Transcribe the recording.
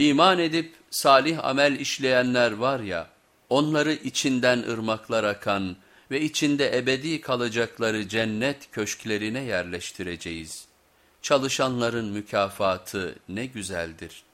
İman edip salih amel işleyenler var ya, onları içinden ırmaklar akan ve içinde ebedi kalacakları cennet köşklerine yerleştireceğiz. Çalışanların mükafatı ne güzeldir.''